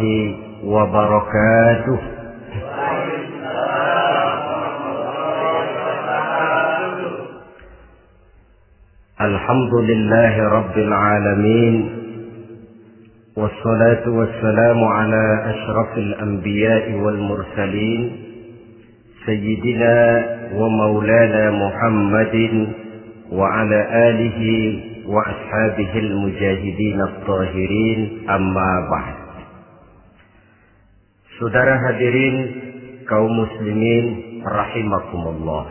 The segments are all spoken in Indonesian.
الله وبركاته. الحمد لله رب العالمين والصلاة والسلام على أشرف الأنبياء والمرسلين سيدنا ومولانا محمد وعلى آله وأصحابه المجاهدين الطاهرين أما بعد. Saudara hadirin kaum muslimin rahimakumullah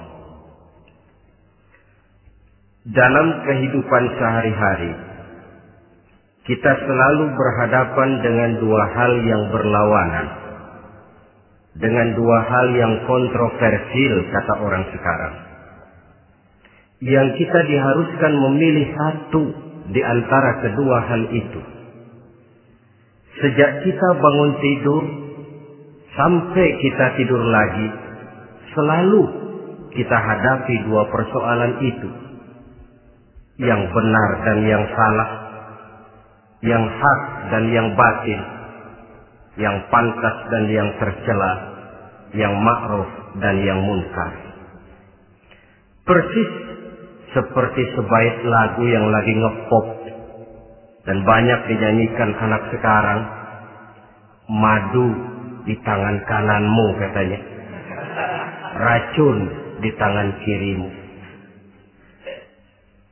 Dalam kehidupan sehari-hari kita selalu berhadapan dengan dua hal yang berlawanan dengan dua hal yang kontroversial kata orang sekarang yang kita diharuskan memilih satu di antara kedua hal itu. Sejak kita bangun tidur sampai kita tidur lagi, selalu kita hadapi dua persoalan itu. Yang benar dan yang salah, yang hak dan yang batin, yang pantas dan yang tercela, yang ma'ruf dan yang munkar. Persis seperti sebaik lagu yang lagi ngepop dan banyak dinyanyikan anak sekarang madu di tangan kananmu katanya racun di tangan kirimu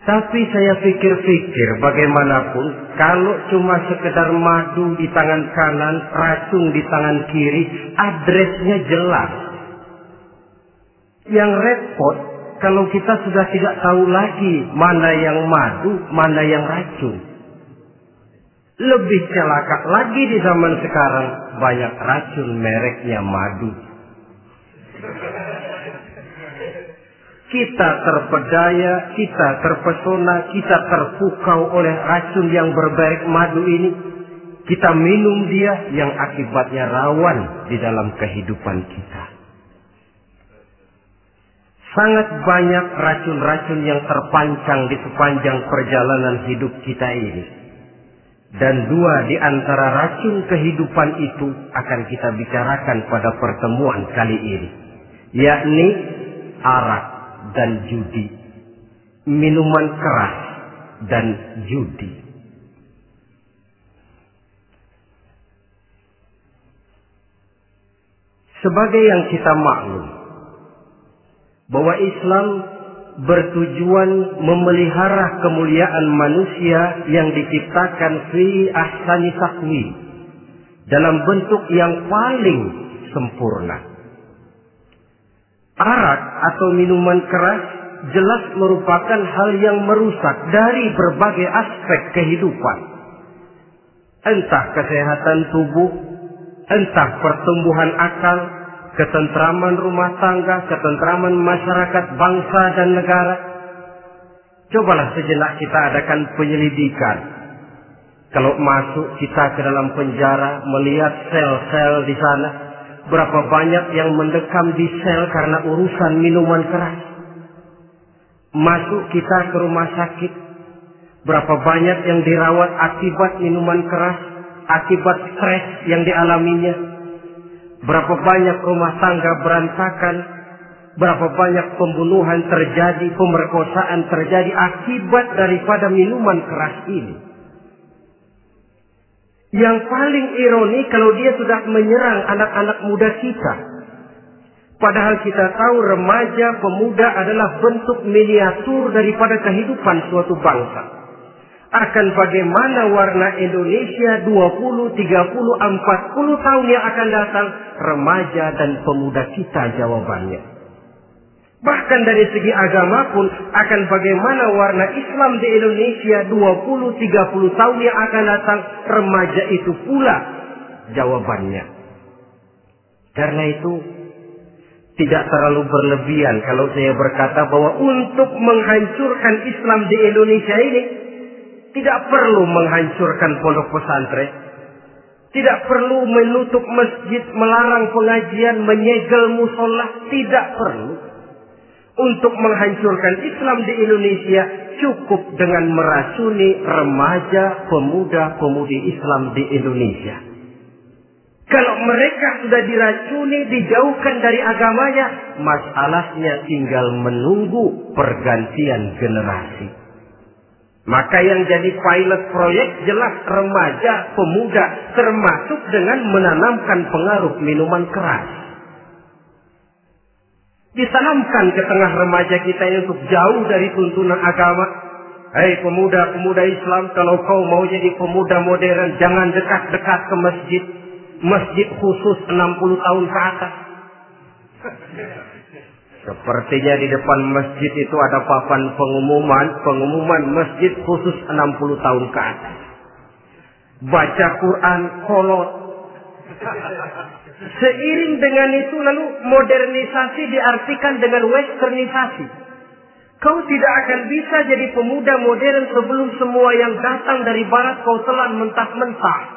tapi saya pikir-pikir bagaimanapun kalau cuma sekedar madu di tangan kanan, racun di tangan kiri, adresnya jelas. Yang repot kalau kita sudah tidak tahu lagi mana yang madu, mana yang racun. Lebih celaka lagi di zaman sekarang banyak racun mereknya madu. Kita terpedaya, kita terpesona, kita terpukau oleh racun yang bermerek madu ini. Kita minum dia yang akibatnya rawan di dalam kehidupan kita. Sangat banyak racun-racun yang terpancang di sepanjang perjalanan hidup kita ini. Dan dua di antara racun kehidupan itu akan kita bicarakan pada pertemuan kali ini. Yakni arak dan judi. Minuman keras dan judi. Sebagai yang kita maklum, bahwa Islam bertujuan memelihara kemuliaan manusia yang diciptakan fi ahsani takwi dalam bentuk yang paling sempurna. Arak atau minuman keras jelas merupakan hal yang merusak dari berbagai aspek kehidupan. Entah kesehatan tubuh, entah pertumbuhan akal, ketentraman rumah tangga, ketentraman masyarakat, bangsa dan negara. Cobalah sejenak kita adakan penyelidikan. Kalau masuk kita ke dalam penjara, melihat sel-sel di sana, berapa banyak yang mendekam di sel karena urusan minuman keras. Masuk kita ke rumah sakit, berapa banyak yang dirawat akibat minuman keras, akibat stres yang dialaminya, Berapa banyak rumah tangga berantakan, berapa banyak pembunuhan terjadi, pemerkosaan terjadi akibat daripada minuman keras ini. Yang paling ironi kalau dia sudah menyerang anak-anak muda kita. Padahal kita tahu remaja, pemuda adalah bentuk miniatur daripada kehidupan suatu bangsa akan bagaimana warna Indonesia 20, 30, 40 tahun yang akan datang remaja dan pemuda kita jawabannya. Bahkan dari segi agama pun akan bagaimana warna Islam di Indonesia 20, 30 tahun yang akan datang remaja itu pula jawabannya. Karena itu tidak terlalu berlebihan kalau saya berkata bahwa untuk menghancurkan Islam di Indonesia ini tidak perlu menghancurkan pondok pesantren. Tidak perlu menutup masjid, melarang pengajian, menyegel musola. Tidak perlu. untuk menghancurkan Islam di Indonesia cukup dengan meracuni remaja, pemuda, pemudi Islam di Indonesia. Kalau mereka sudah diracuni, dijauhkan dari agamanya, masalahnya tinggal menunggu pergantian generasi. Maka yang jadi pilot proyek jelas remaja, pemuda, termasuk dengan menanamkan pengaruh minuman keras. Ditanamkan ke tengah remaja kita ini untuk jauh dari tuntunan agama. Hei pemuda-pemuda Islam, kalau kau mau jadi pemuda modern, jangan dekat-dekat ke masjid masjid khusus 60 tahun ke atas. Sepertinya di depan masjid itu ada papan pengumuman, pengumuman masjid khusus 60 tahun ke atas. Baca Quran kolot. Seiring dengan itu lalu modernisasi diartikan dengan westernisasi. Kau tidak akan bisa jadi pemuda modern sebelum semua yang datang dari barat kau telan mentah-mentah.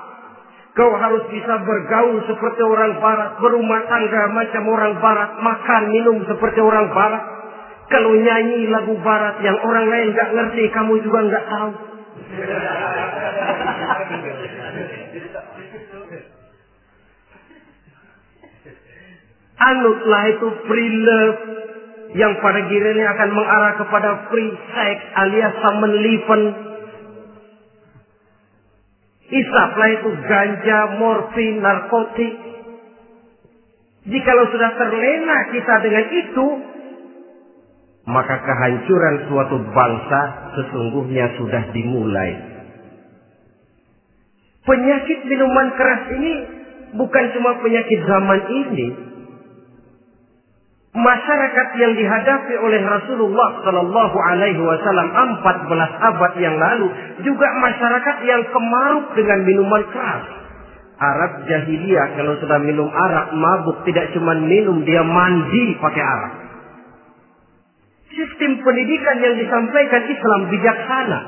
Kau harus bisa bergaul seperti orang barat, berumah tangga macam orang barat, makan minum seperti orang barat. Kalau nyanyi lagu barat yang orang lain nggak ngerti, kamu juga nggak tahu. Anutlah itu free love yang pada gilirannya akan mengarah kepada free sex alias samen Isaplah itu ganja, morfin, narkotik. Jikalau sudah terlena kita dengan itu, maka kehancuran suatu bangsa sesungguhnya sudah dimulai. Penyakit minuman keras ini bukan cuma penyakit zaman ini, masyarakat yang dihadapi oleh Rasulullah Shallallahu Alaihi Wasallam 14 abad yang lalu juga masyarakat yang kemaruk dengan minuman keras. Arab jahiliyah kalau sudah minum arak mabuk tidak cuma minum dia mandi pakai arak. Sistem pendidikan yang disampaikan Islam bijaksana.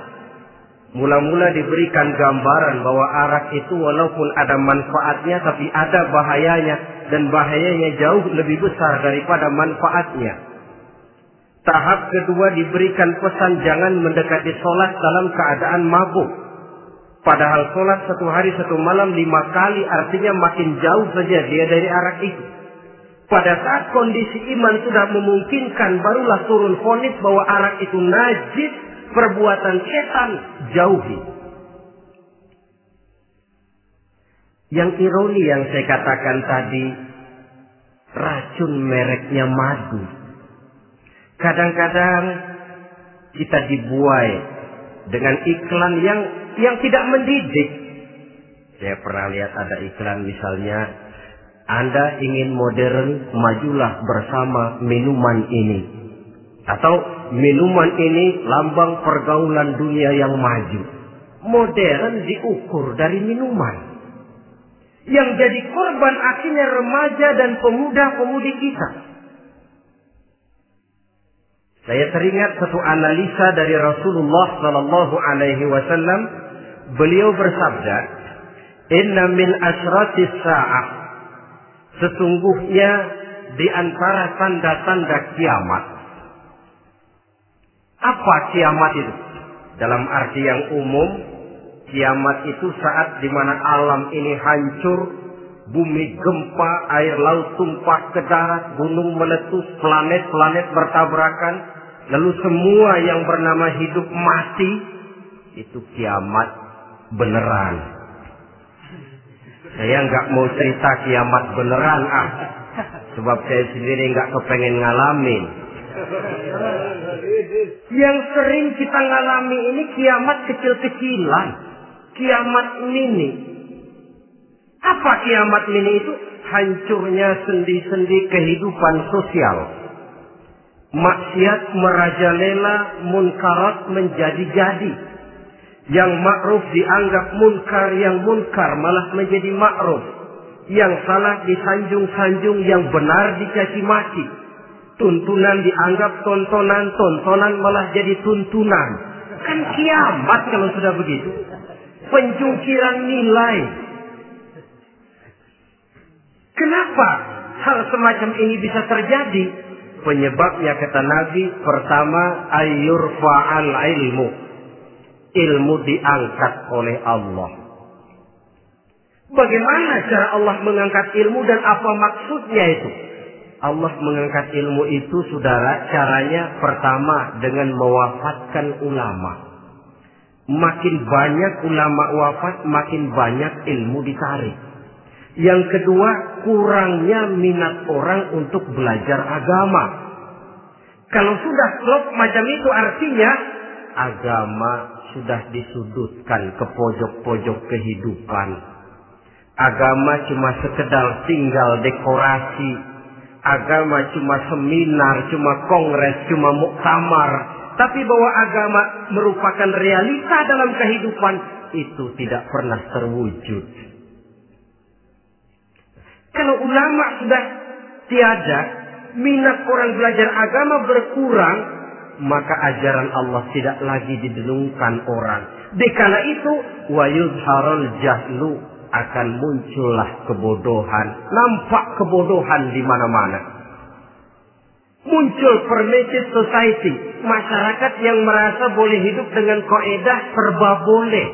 Mula-mula diberikan gambaran bahwa arak itu walaupun ada manfaatnya tapi ada bahayanya dan bahayanya jauh lebih besar daripada manfaatnya. Tahap kedua diberikan pesan jangan mendekati sholat dalam keadaan mabuk. Padahal sholat satu hari satu malam lima kali artinya makin jauh saja dia dari arak itu. Pada saat kondisi iman sudah memungkinkan barulah turun fonis bahwa arak itu najis, perbuatan setan, jauhi. Yang ironi yang saya katakan tadi, racun mereknya madu. Kadang-kadang kita dibuai dengan iklan yang yang tidak mendidik. Saya pernah lihat ada iklan misalnya, Anda ingin modern, majulah bersama minuman ini. Atau minuman ini lambang pergaulan dunia yang maju. Modern diukur dari minuman. Yang jadi korban akhirnya remaja dan pemuda-pemudi kita. Saya teringat satu analisa dari Rasulullah Sallallahu Alaihi Wasallam. Beliau bersabda, Inna min asratis sa'ah. Sesungguhnya di antara tanda-tanda kiamat. Apa kiamat itu? Dalam arti yang umum, Kiamat itu saat di mana alam ini hancur, bumi gempa, air laut tumpah ke darat, gunung meletus, planet-planet bertabrakan, lalu semua yang bernama hidup mati, itu kiamat beneran. Saya nggak mau cerita kiamat beneran ah, sebab saya sendiri nggak kepengen ngalamin. Yang sering kita ngalami ini kiamat kecil-kecilan kiamat mini. Apa kiamat mini itu? Hancurnya sendi-sendi kehidupan sosial. Maksiat merajalela, munkarat menjadi-jadi. Yang ma'ruf dianggap munkar, yang munkar malah menjadi ma'ruf. Yang salah disanjung-sanjung, yang benar dicaci maki. Tuntunan dianggap tontonan, tontonan malah jadi tuntunan. Kan kiamat kalau sudah begitu penjungkiran nilai. Kenapa hal semacam ini bisa terjadi? Penyebabnya kata Nabi pertama fa'al ilmu. Ilmu diangkat oleh Allah. Bagaimana cara Allah mengangkat ilmu dan apa maksudnya itu? Allah mengangkat ilmu itu saudara caranya pertama dengan mewafatkan ulama. Makin banyak ulama wafat makin banyak ilmu ditarik. Yang kedua, kurangnya minat orang untuk belajar agama. Kalau sudah klop macam itu artinya agama sudah disudutkan ke pojok-pojok kehidupan. Agama cuma sekedar tinggal dekorasi. Agama cuma seminar, cuma kongres, cuma muktamar. Tapi bahwa agama merupakan realita dalam kehidupan itu tidak pernah terwujud. Kalau ulama sudah tiada, minat orang belajar agama berkurang, maka ajaran Allah tidak lagi didenungkan orang. Dikala itu, wa yuzharul jahlu akan muncullah kebodohan, nampak kebodohan di mana-mana. Muncul permitted society, masyarakat yang merasa boleh hidup dengan koedah serba boleh.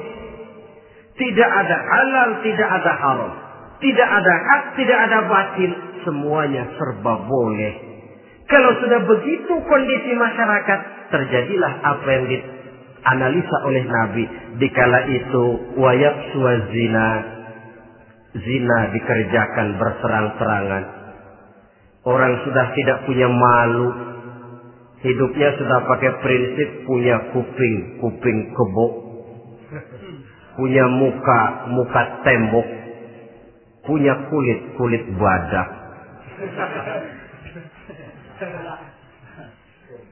Tidak ada halal, tidak ada haram. Tidak ada hak, tidak ada batin. Semuanya serba boleh. Kalau sudah begitu kondisi masyarakat, terjadilah apa yang dianalisa oleh Nabi. Dikala itu, wayak zina. Zina dikerjakan berserang-serangan. Orang sudah tidak punya malu. Hidupnya sudah pakai prinsip punya kuping, kuping kebo. Punya muka, muka tembok punya kulit kulit badak.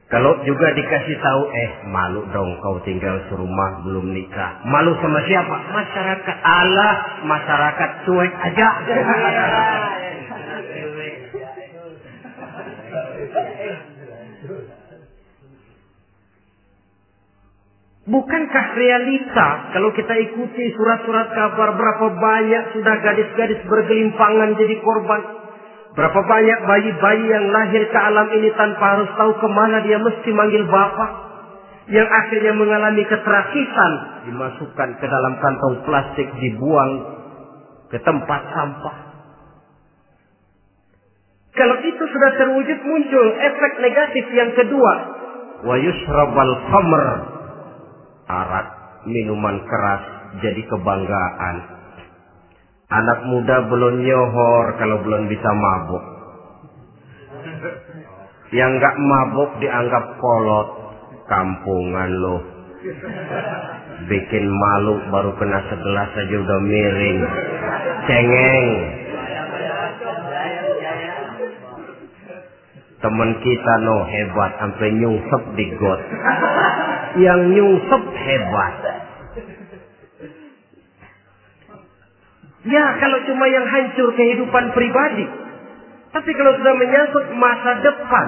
Kalau juga dikasih tahu, eh malu dong kau tinggal serumah belum nikah. Malu sama siapa? Masyarakat. Allah, masyarakat cuek aja. Bukankah realita kalau kita ikuti surat-surat kabar berapa banyak sudah gadis-gadis bergelimpangan jadi korban? Berapa banyak bayi-bayi yang lahir ke alam ini tanpa harus tahu ke mana dia mesti manggil bapak? Yang akhirnya mengalami keterakisan dimasukkan ke dalam kantong plastik dibuang ke tempat sampah. Kalau itu sudah terwujud muncul efek negatif yang kedua. Wa yushrabal khamr arak, minuman keras jadi kebanggaan. Anak muda belum nyohor kalau belum bisa mabuk. Yang nggak mabuk dianggap kolot, kampungan loh. Bikin malu baru kena segelas aja udah miring. Cengeng. Temen kita no hebat sampai nyungsep di got yang nyungsep hebat. Ya kalau cuma yang hancur kehidupan pribadi. Tapi kalau sudah menyangkut masa depan.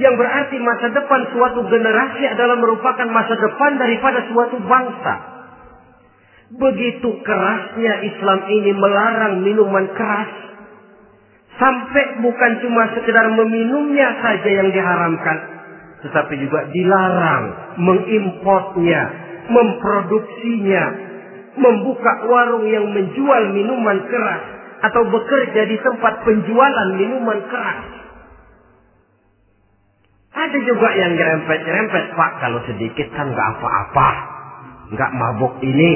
Yang berarti masa depan suatu generasi adalah merupakan masa depan daripada suatu bangsa. Begitu kerasnya Islam ini melarang minuman keras. Sampai bukan cuma sekedar meminumnya saja yang diharamkan tetapi juga dilarang mengimportnya, memproduksinya, membuka warung yang menjual minuman keras atau bekerja di tempat penjualan minuman keras. Ada juga yang nyerempet-nyerempet, Pak, kalau sedikit kan nggak apa-apa. Nggak mabuk ini.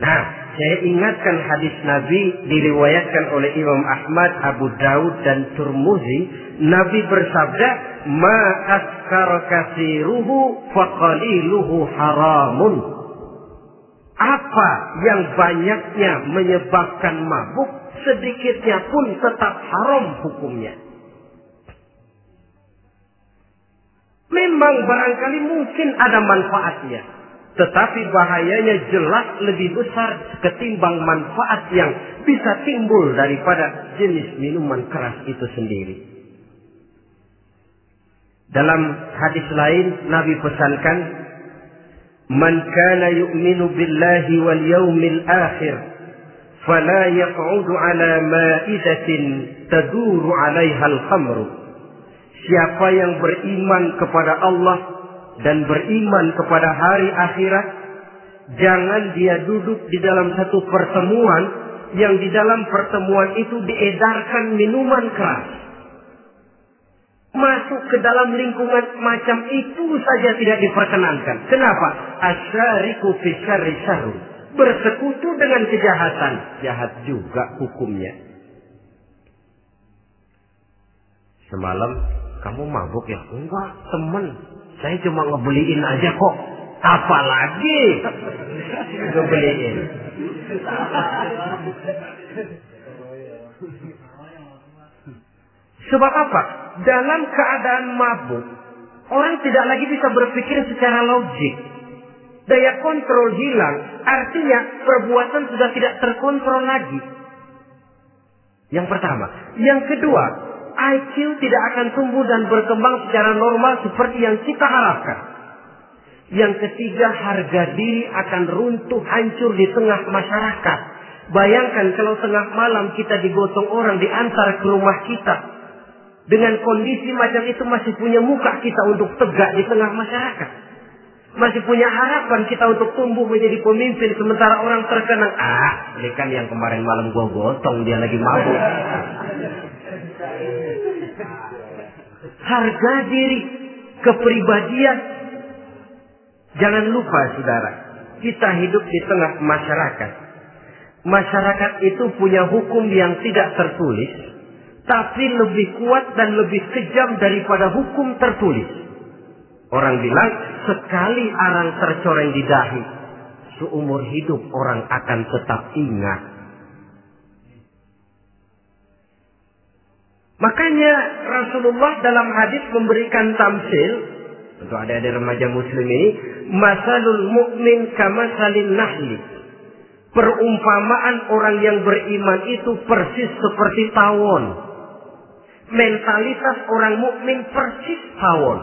Nah, saya ingatkan hadis Nabi diriwayatkan oleh Imam Ahmad, Abu Daud, dan Turmuzi. Nabi bersabda, ma askara kasiruhu faqaliluhu haramun. Apa yang banyaknya menyebabkan mabuk, sedikitnya pun tetap haram hukumnya. Memang barangkali mungkin ada manfaatnya. Tetapi bahayanya jelas lebih besar ketimbang manfaat yang bisa timbul daripada jenis minuman keras itu sendiri. Dalam hadis lain Nabi pesankan, "Man kana yu'minu billahi wal yawmil akhir, fala yaq'udu 'ala ma'idatin taduru 'alaiha al-khamru." Siapa yang beriman kepada Allah dan beriman kepada hari akhirat, jangan dia duduk di dalam satu pertemuan yang di dalam pertemuan itu diedarkan minuman keras. Masuk ke dalam lingkungan macam itu saja tidak diperkenankan. Kenapa? Asyariku fi Bersekutu dengan kejahatan. Jahat juga hukumnya. Semalam kamu mabuk ya? Enggak, temen. Saya cuma ngebeliin aja kok. Apalagi ngebeliin. Sebab apa? Dalam keadaan mabuk, orang tidak lagi bisa berpikir secara logik. Daya kontrol hilang, artinya perbuatan sudah tidak terkontrol lagi. Yang pertama. Yang kedua, IQ tidak akan tumbuh dan berkembang secara normal seperti yang kita harapkan. Yang ketiga, harga diri akan runtuh hancur di tengah masyarakat. Bayangkan kalau tengah malam kita digotong orang diantar ke rumah kita. Dengan kondisi macam itu masih punya muka kita untuk tegak di tengah masyarakat. Masih punya harapan kita untuk tumbuh menjadi pemimpin sementara orang terkenang. Ah, ini kan yang kemarin malam gua gotong dia lagi mabuk. Harga diri, kepribadian. Jangan lupa saudara, kita hidup di tengah masyarakat. Masyarakat itu punya hukum yang tidak tertulis, tapi lebih kuat dan lebih kejam daripada hukum tertulis. Orang bilang, sekali arang tercoreng di dahi, seumur hidup orang akan tetap ingat Makanya Rasulullah dalam hadis memberikan tamsil untuk adik-adik remaja muslim ini, masalul mukmin kama salin nahli. Perumpamaan orang yang beriman itu persis seperti tawon. Mentalitas orang mukmin persis tawon.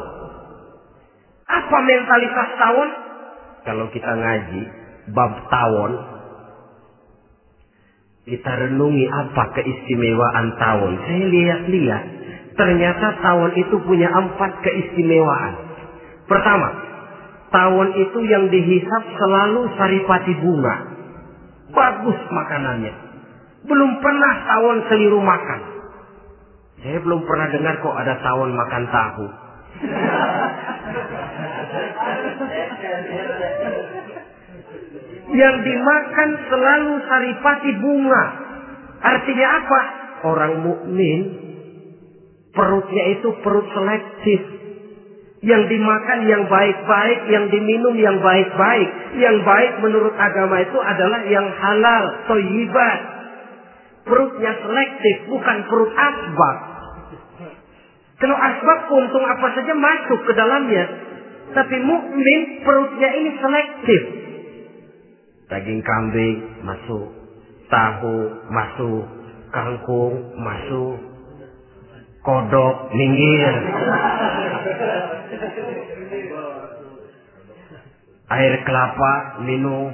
Apa mentalitas tawon? Kalau kita ngaji bab tawon, kita renungi apa keistimewaan tawon. Saya lihat-lihat, ternyata tawon itu punya empat keistimewaan. Pertama, tawon itu yang dihisap selalu saripati bunga. Bagus makanannya. Belum pernah tawon keliru makan. Saya belum pernah dengar kok ada tawon makan tahu. yang dimakan selalu saripati bunga. Artinya apa? Orang mukmin perutnya itu perut selektif. Yang dimakan yang baik-baik, yang diminum yang baik-baik. Yang baik menurut agama itu adalah yang halal, toyibat. Perutnya selektif, bukan perut asbab. Kalau asbab untung apa saja masuk ke dalamnya. Tapi mukmin perutnya ini selektif daging kambing masuk, tahu masuk, kangkung masuk, kodok minggir. Air kelapa minum,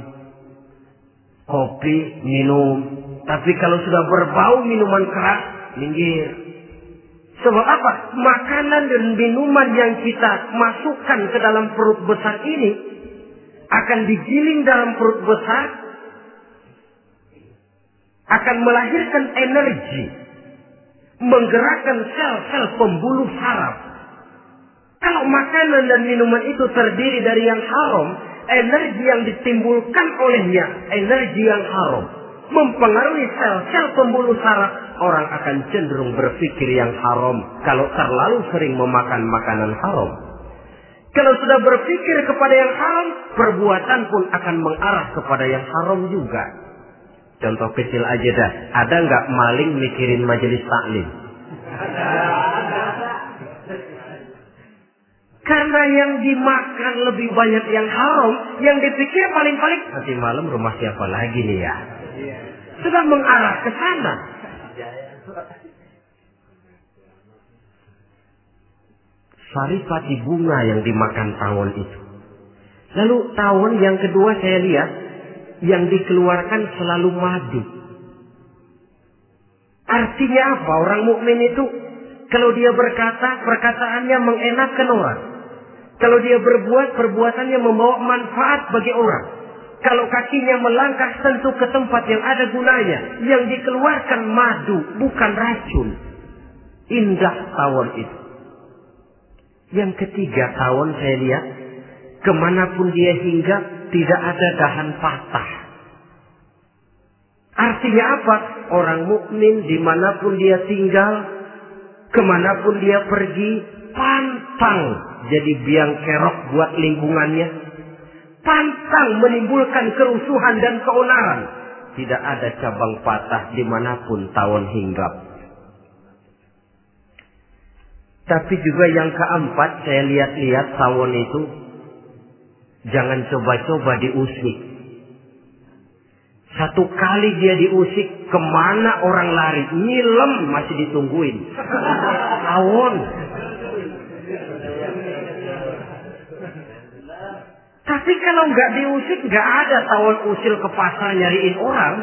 kopi minum. Tapi kalau sudah berbau minuman keras, minggir. Sebab apa? Makanan dan minuman yang kita masukkan ke dalam perut besar ini akan digiling dalam perut besar, akan melahirkan energi, menggerakkan sel-sel pembuluh saraf. Kalau makanan dan minuman itu terdiri dari yang haram, energi yang ditimbulkan olehnya, energi yang haram, mempengaruhi sel-sel pembuluh saraf, orang akan cenderung berpikir yang haram kalau terlalu sering memakan makanan haram. Kalau sudah berpikir kepada yang haram, perbuatan pun akan mengarah kepada yang haram juga. Contoh kecil aja dah. Ada nggak maling mikirin majelis taklim? Karena yang dimakan lebih banyak yang haram, yang dipikir paling-paling nanti malam rumah siapa lagi nih ya? Sudah mengarah ke sana. Saripati bunga yang dimakan tawon itu. Lalu tawon yang kedua saya lihat yang dikeluarkan selalu madu. Artinya apa orang mukmin itu? Kalau dia berkata, perkataannya mengenakan orang. Kalau dia berbuat, perbuatannya membawa manfaat bagi orang. Kalau kakinya melangkah tentu ke tempat yang ada gunanya. Yang dikeluarkan madu, bukan racun. Indah tawon itu. Yang ketiga tawon saya lihat. Ke mana pun dia hingga, tidak ada dahan patah. Artinya apa? Orang mukmin di mana pun dia tinggal, ke mana pun dia pergi, pantang jadi biang kerok buat lingkungannya. Pantang menimbulkan kerusuhan dan keonaran. Tidak ada cabang patah di mana pun tawon hinggap. Tapi juga yang keempat saya lihat-lihat tawon itu jangan coba-coba diusik. Satu kali dia diusik, ke mana orang lari? Nyilem masih ditungguin. Tawon. Tapi kalau nggak diusik, nggak ada tawon usil ke pasar nyariin orang.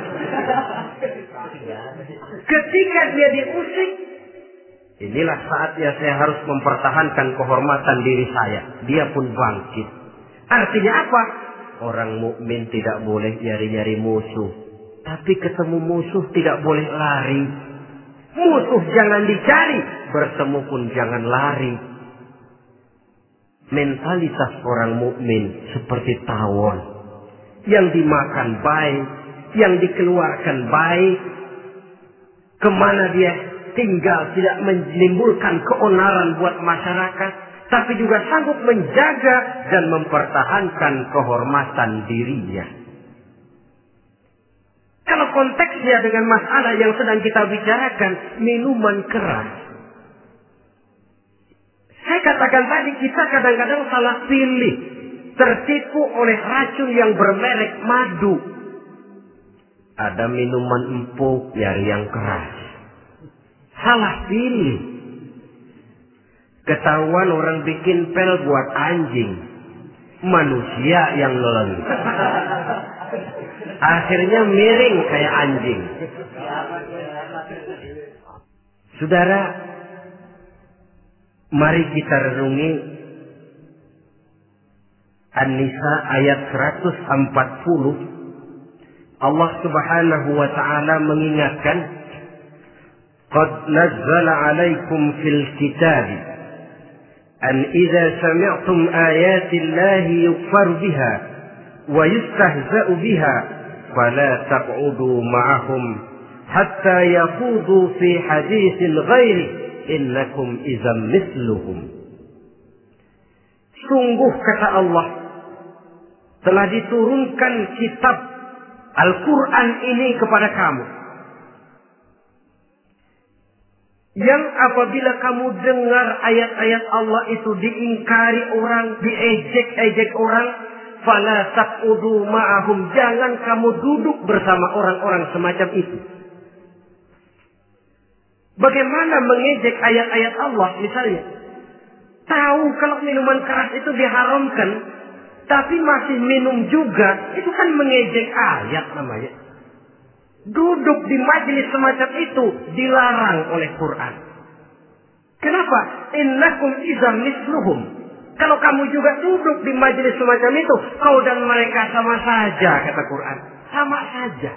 Ketika dia diusik, inilah saatnya saya harus mempertahankan kehormatan diri saya. Dia pun bangkit. Artinya apa? Orang mukmin tidak boleh nyari-nyari musuh. Tapi ketemu musuh tidak boleh lari. Musuh jangan dicari, bertemu pun jangan lari mentalitas orang mukmin seperti tawon yang dimakan baik, yang dikeluarkan baik, ke mana dia tinggal tidak menimbulkan keonaran buat masyarakat, tapi juga sanggup menjaga dan mempertahankan kehormatan dirinya. Kalau konteksnya dengan masalah yang sedang kita bicarakan, minuman keras, saya katakan tadi kita kadang-kadang salah pilih. Tertipu oleh racun yang bermerek madu. Ada minuman empuk nyari yang keras. Salah pilih. Ketahuan orang bikin pel buat anjing. Manusia yang nelen. Akhirnya miring kayak anjing. Saudara, Mari kita renungi An-Nisa ayat 140. Allah Subhanahu wa taala mengingatkan Qad nazzala 'alaikum fil kitab an idza sami'tum ayati Allahi yukfar biha wa yustahza'u biha fala taq'udu ma'ahum hatta yaqudu fi haditsin ghairi innakum izam misluhum. Sungguh kata Allah telah diturunkan kitab Al-Quran ini kepada kamu. Yang apabila kamu dengar ayat-ayat Allah itu diingkari orang, diejek-ejek orang, fala taqudu ma'ahum. Jangan kamu duduk bersama orang-orang semacam itu. Bagaimana mengejek ayat-ayat Allah misalnya. Tahu kalau minuman keras itu diharamkan. Tapi masih minum juga. Itu kan mengejek ayat namanya. Duduk di majelis semacam itu dilarang oleh Quran. Kenapa? Innakum izam misluhum. Kalau kamu juga duduk di majelis semacam itu, kau dan mereka sama saja, kata Quran. Sama saja.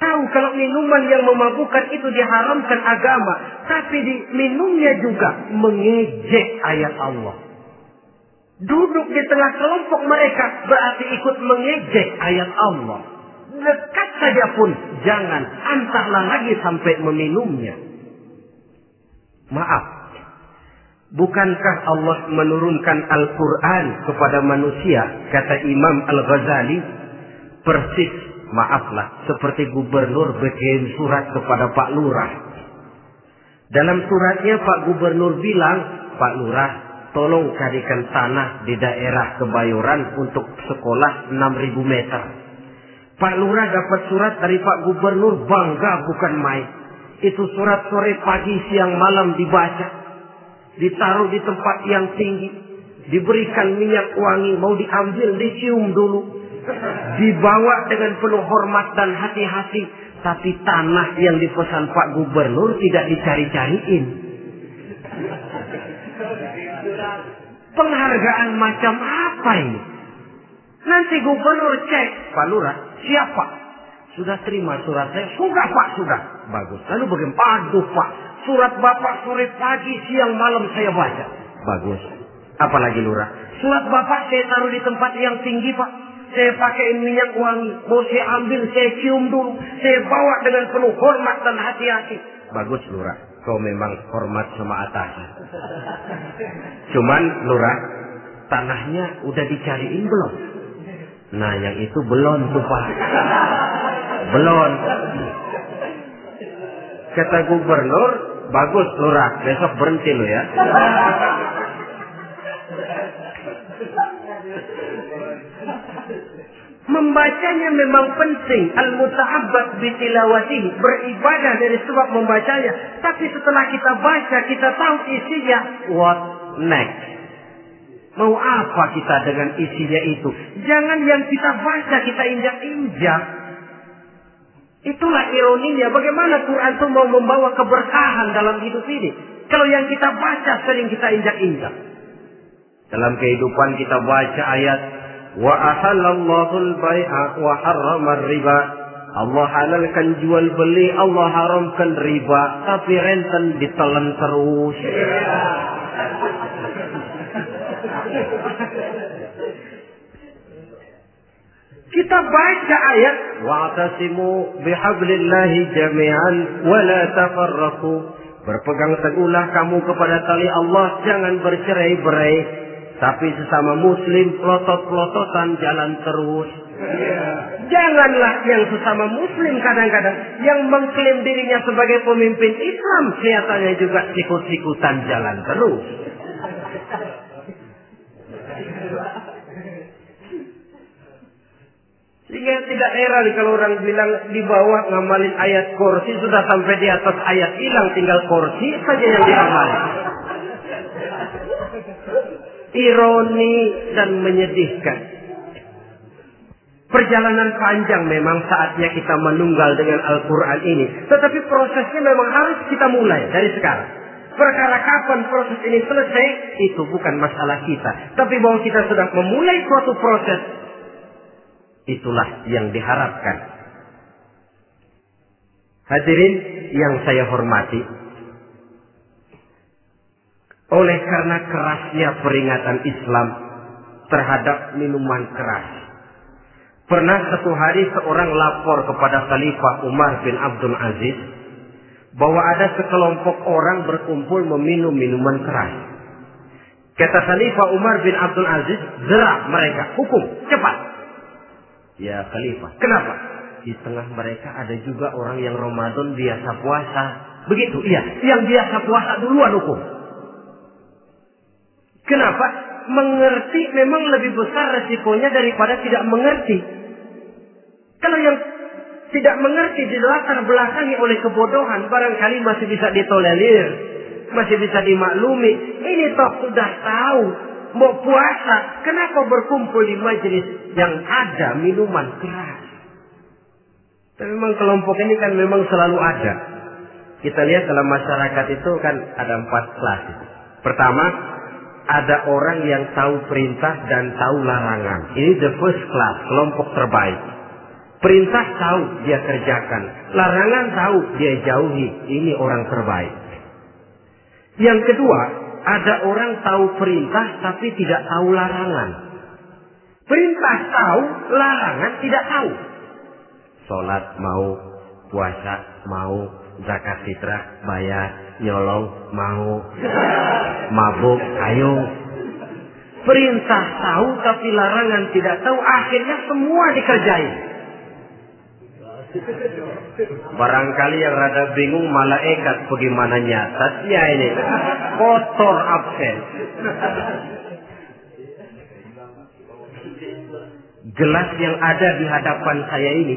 Tahu kalau minuman yang memabukkan itu diharamkan agama. Tapi di minumnya juga mengejek ayat Allah. Duduk di tengah kelompok mereka berarti ikut mengejek ayat Allah. Dekat saja pun jangan antarlah lagi sampai meminumnya. Maaf. Bukankah Allah menurunkan Al-Quran kepada manusia? Kata Imam Al-Ghazali. Persis maaflah, seperti gubernur bikin surat kepada Pak Lurah. Dalam suratnya Pak Gubernur bilang, Pak Lurah, tolong carikan tanah di daerah Kebayoran untuk sekolah 6000 meter. Pak Lurah dapat surat dari Pak Gubernur bangga bukan main. Itu surat sore pagi siang malam dibaca. Ditaruh di tempat yang tinggi. Diberikan minyak wangi mau diambil dicium dulu Dibawa dengan penuh hormat dan hati-hati. Tapi tanah yang dipesan Pak Gubernur tidak dicari-cariin. Penghargaan macam apa ini? Nanti gubernur cek, Pak Lurah, siapa? Sudah terima surat saya? Sudah Pak, sudah. Bagus. Lalu bagaimana? Aduh Pak, surat Bapak sore pagi, siang, malam saya baca. Bagus. Apalagi Lurah? Surat Bapak saya taruh di tempat yang tinggi Pak. Saya pakai minyak wangi. Mau saya ambil, saya cium dulu. Saya bawa dengan penuh hormat dan hati-hati. Bagus Lurah. Kau memang hormat sama atas. Cuman Lurah, tanahnya udah dicariin belum? Nah yang itu belum tuh. Belum. Kata gubernur, bagus Lurah. Besok berhenti lo ya. Membacanya memang penting. Al-muta'abbad bitilawatihi. Beribadah dari sebab membacanya. Tapi setelah kita baca, kita tahu isinya. What next? Mau apa kita dengan isinya itu? Jangan yang kita baca, kita injak-injak. Itulah ironinya. Bagaimana Quran itu mau membawa keberkahan dalam hidup ini. Kalau yang kita baca sering kita injak-injak. Dalam kehidupan kita baca ayat wa ahallallahu al-bai'a wa harrama riba Allah halalkan jual beli, Allah haramkan riba, tapi renten ditelan terus. Kita baca ayat wa'tasimu bihablillahi jami'an wa la tafarraqu. Berpegang teguhlah kamu kepada tali Allah, jangan bercerai-berai. Tapi sesama muslim pelotot-pelototan jalan terus. Janganlah yang sesama muslim kadang-kadang yang mengklaim dirinya sebagai pemimpin Islam kelihatannya juga sikut-sikutan jalan terus. Sehingga tidak heran kalau orang bilang di bawah ngamalin ayat kursi sudah sampai di atas ayat hilang tinggal kursi saja yang diamalin. Ironi dan menyedihkan. Perjalanan panjang memang saatnya kita menunggal dengan Al-Quran ini. Tetapi prosesnya memang harus kita mulai dari sekarang. Perkara kapan proses ini selesai, itu bukan masalah kita. Tapi bahwa kita sudah memulai suatu proses, itulah yang diharapkan. Hadirin yang saya hormati, oleh karena kerasnya peringatan Islam terhadap minuman keras. Pernah satu hari seorang lapor kepada Khalifah Umar bin Abdul Aziz bahwa ada sekelompok orang berkumpul meminum minuman keras. Kata Khalifah Umar bin Abdul Aziz, jerak mereka, hukum, cepat. Ya Khalifah, kenapa? Di tengah mereka ada juga orang yang Ramadan biasa puasa. Begitu, iya. Yang biasa puasa duluan hukum. Kenapa? Mengerti memang lebih besar resikonya daripada tidak mengerti. Kalau yang tidak mengerti di latar belakangi oleh kebodohan, barangkali masih bisa ditolerir, masih bisa dimaklumi. Ini toh sudah tahu mau puasa, kenapa berkumpul di majelis yang ada minuman keras? Tapi memang kelompok ini kan memang selalu ada. Kita lihat dalam masyarakat itu kan ada empat kelas. Pertama, ada orang yang tahu perintah dan tahu larangan. Ini the first class, kelompok terbaik. Perintah tahu dia kerjakan, larangan tahu dia jauhi. Ini orang terbaik. Yang kedua, ada orang tahu perintah tapi tidak tahu larangan. Perintah tahu, larangan tidak tahu. Sholat mau, puasa mau, zakat fitrah bayar, nyolong mau, mabuk ayo. Perintah tahu tapi larangan tidak tahu, akhirnya semua dikerjain. Barangkali yang rada bingung malaikat bagaimana nyatatnya ini. Kotor absen. Gelas yang ada di hadapan saya ini.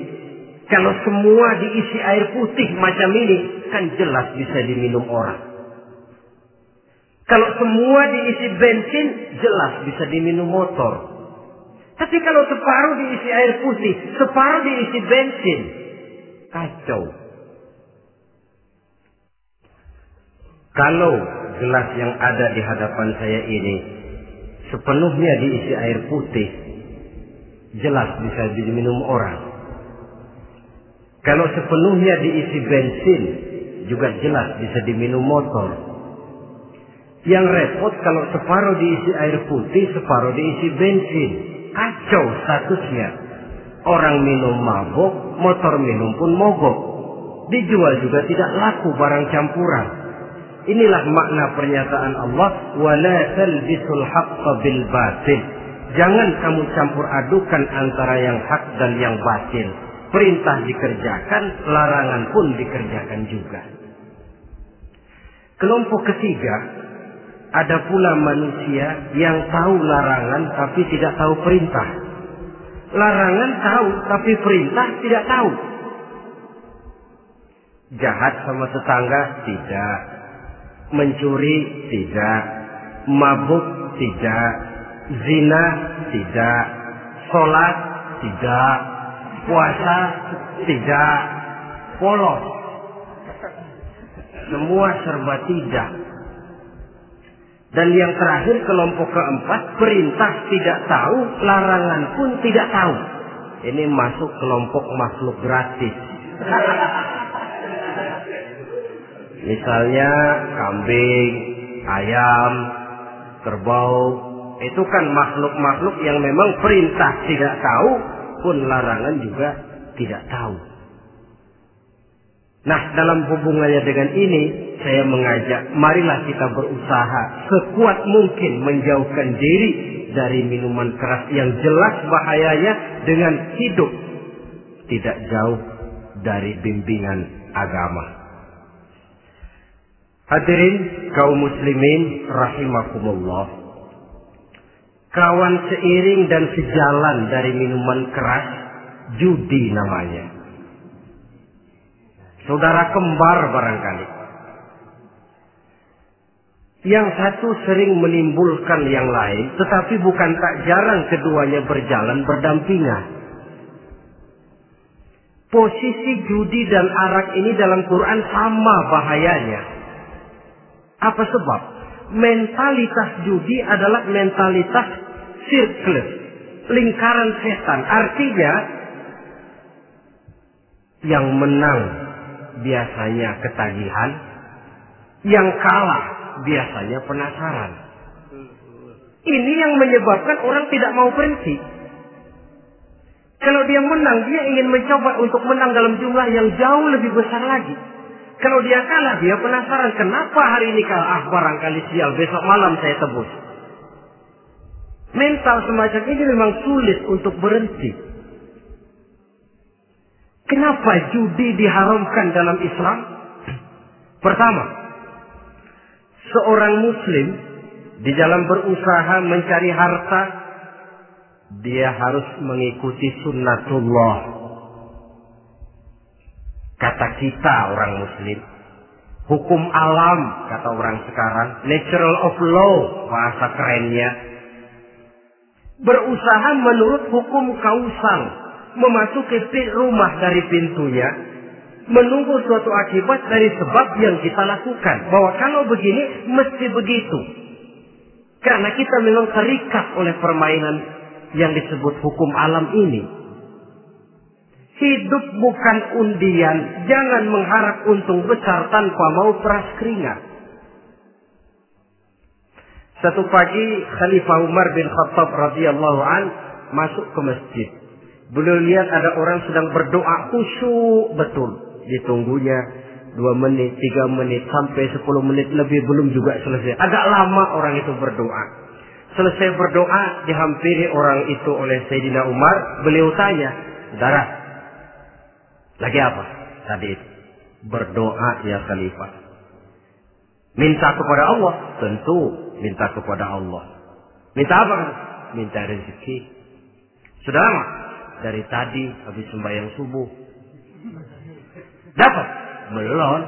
Kalau semua diisi air putih macam ini. Kan jelas bisa diminum orang. Kalau semua diisi bensin. Jelas bisa diminum motor. Tapi kalau separuh diisi air putih, separuh diisi bensin, kacau. Kalau gelas yang ada di hadapan saya ini sepenuhnya diisi air putih, jelas bisa diminum orang. Kalau sepenuhnya diisi bensin, juga jelas bisa diminum motor. Yang repot kalau separuh diisi air putih, separuh diisi bensin. Kacau statusnya. Orang minum mabuk, motor minum pun mogok. Dijual juga tidak laku barang campuran. Inilah makna pernyataan Allah, "Wala talbisul haqqo bil batil." Jangan kamu campur adukan antara yang hak dan yang batil. Perintah dikerjakan, larangan pun dikerjakan juga. Kelompok ketiga, ada pula manusia yang tahu larangan tapi tidak tahu perintah. Larangan tahu tapi perintah tidak tahu. Jahat sama tetangga tidak. Mencuri tidak. Mabuk tidak. Zina tidak. Sholat tidak. Puasa tidak. Polos. Semua serba tidak. Dan yang terakhir kelompok keempat perintah tidak tahu, larangan pun tidak tahu. Ini masuk kelompok makhluk gratis. Misalnya kambing, ayam, kerbau, itu kan makhluk-makhluk yang memang perintah tidak tahu, pun larangan juga tidak tahu. Nah, dalam hubungannya dengan ini, saya mengajak, marilah kita berusaha sekuat mungkin menjauhkan diri dari minuman keras yang jelas bahayanya dengan hidup tidak jauh dari bimbingan agama. Hadirin kaum muslimin rahimakumullah. Kawan seiring dan sejalan dari minuman keras, judi namanya. Saudara kembar barangkali. Yang satu sering menimbulkan yang lain, tetapi bukan tak jarang keduanya berjalan berdampingan. Posisi judi dan arak ini dalam Quran sama bahayanya. Apa sebab? Mentalitas judi adalah mentalitas sirkel, lingkaran setan. Artinya, yang menang biasanya ketagihan, yang kalah biasanya penasaran. Ini yang menyebabkan orang tidak mau berhenti. Kalau dia menang, dia ingin mencoba untuk menang dalam jumlah yang jauh lebih besar lagi. Kalau dia kalah, dia penasaran kenapa hari ini kalah. Ah, barangkali sial, besok malam saya tebus. Mental semacam ini memang sulit untuk berhenti. Kenapa judi diharamkan dalam Islam? Pertama, seorang muslim di dalam berusaha mencari harta, dia harus mengikuti sunnatullah. Kata kita orang muslim. Hukum alam, kata orang sekarang. Natural of law, bahasa kerennya. Berusaha menurut hukum kausal. Memasuki rumah dari pintunya menunggu suatu akibat dari sebab yang kita lakukan. Bahwa kalau begini, mesti begitu. Karena kita memang terikat oleh permainan yang disebut hukum alam ini. Hidup bukan undian, jangan mengharap untung besar tanpa mau peras keringat. Satu pagi Khalifah Umar bin Khattab radhiyallahu an masuk ke masjid. Beliau lihat ada orang sedang berdoa khusyuk betul ditunggunya dua menit, tiga menit, sampai sepuluh menit lebih belum juga selesai. Agak lama orang itu berdoa. Selesai berdoa, dihampiri orang itu oleh Sayyidina Umar. Beliau tanya, Saudara, lagi apa tadi itu? Berdoa ya Khalifah. Minta kepada Allah? Tentu minta kepada Allah. Minta apa? Minta rezeki. Sudah lama? Dari tadi habis sembahyang subuh Dapat? Belum.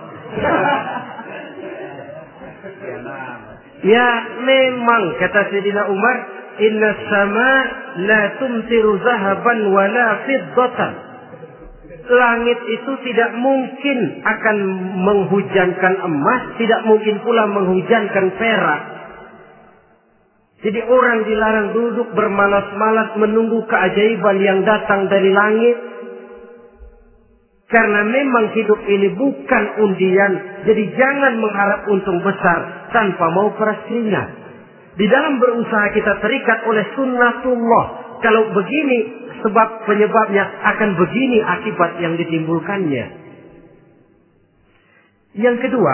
ya memang kata Sayyidina Umar inna sama la tumtiru zahaban wala fiddatan. Langit itu tidak mungkin akan menghujankan emas, tidak mungkin pula menghujankan perak. Jadi orang dilarang duduk bermalas-malas menunggu keajaiban yang datang dari langit. Karena memang hidup ini bukan undian. Jadi jangan mengharap untung besar tanpa mau keras keringat. Di dalam berusaha kita terikat oleh sunnatullah. Kalau begini sebab penyebabnya akan begini akibat yang ditimbulkannya. Yang kedua,